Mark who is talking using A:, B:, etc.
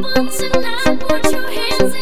A: want tonight. Put your hands